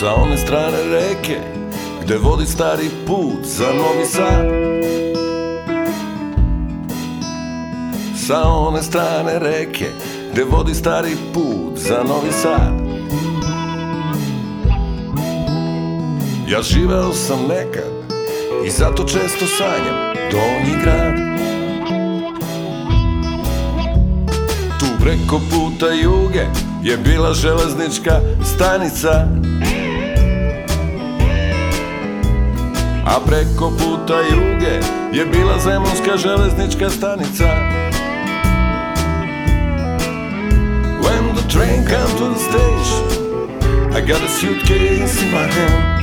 Sa one strane reke Gde vodi stari put za Novi Sad. Sa one strane reke Gde vodi stari put za Novi Sad. Ja živeo sam nekad I zato često sanjam Donji grad. Tu preko puta juge Je bila železnička stanica A preko puta juge Je bila zemunska železnička stanica. When the train comes to the station I got a suitcase in my hand.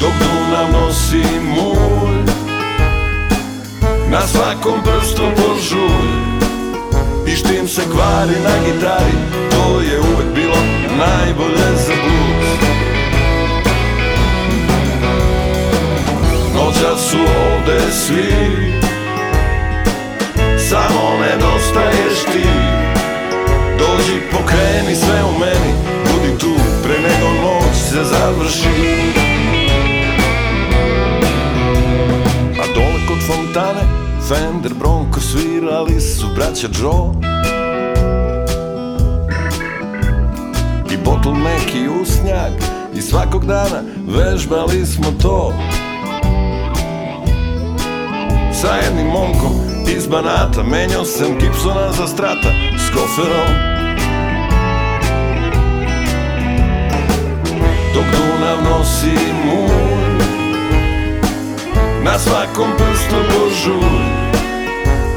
Dok Dunav nosi mulj Na svakom prstu požulj. I štim se kvari na gitari Noća su ovde svi. Samo nedostaješ ti. Dođi pokreni sve u meni. Budi tu pre nego noć se završi. A dole kod fontane Fender Bronco svirali su braća Joe. I bottleneck i usnjak. I svakog dana vežbali smo to Sa jednim momkom iz Banata Menjao sam Gibsona za strata S koferom. Dok Dunav nosi mulj Na svakom prstu požulj.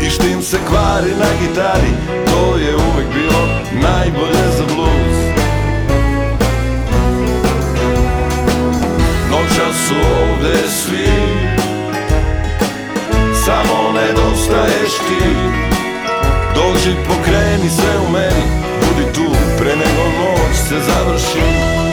I štim se kvari na gitari To je uvek bilo najbolje za blues nedostaješ ti Dođi pokreni sve u meni Budi tu pre nego noć se završi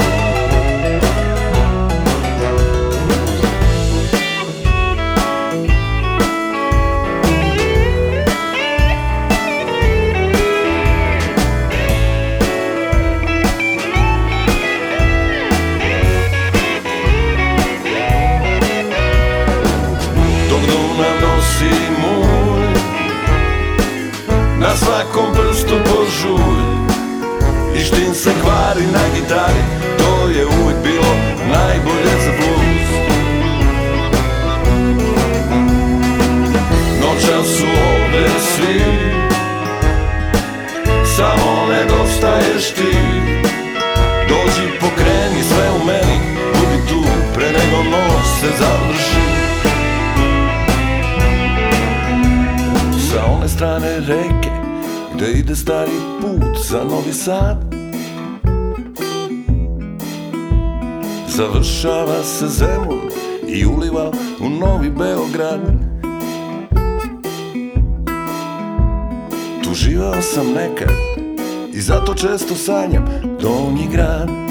gitari To je uvek bilo najbolje za blues. Noća su ovde svi Samo nedostaješ ti. Dođi pokreni sve u meni Budi tu pre nego noć se završi. Sa one strane reke Gde ide stari put za Novi Sad Završava se Zemun I uliva u Novi Beograd. Tu živao sam nekad I zato često sanjam Donji grad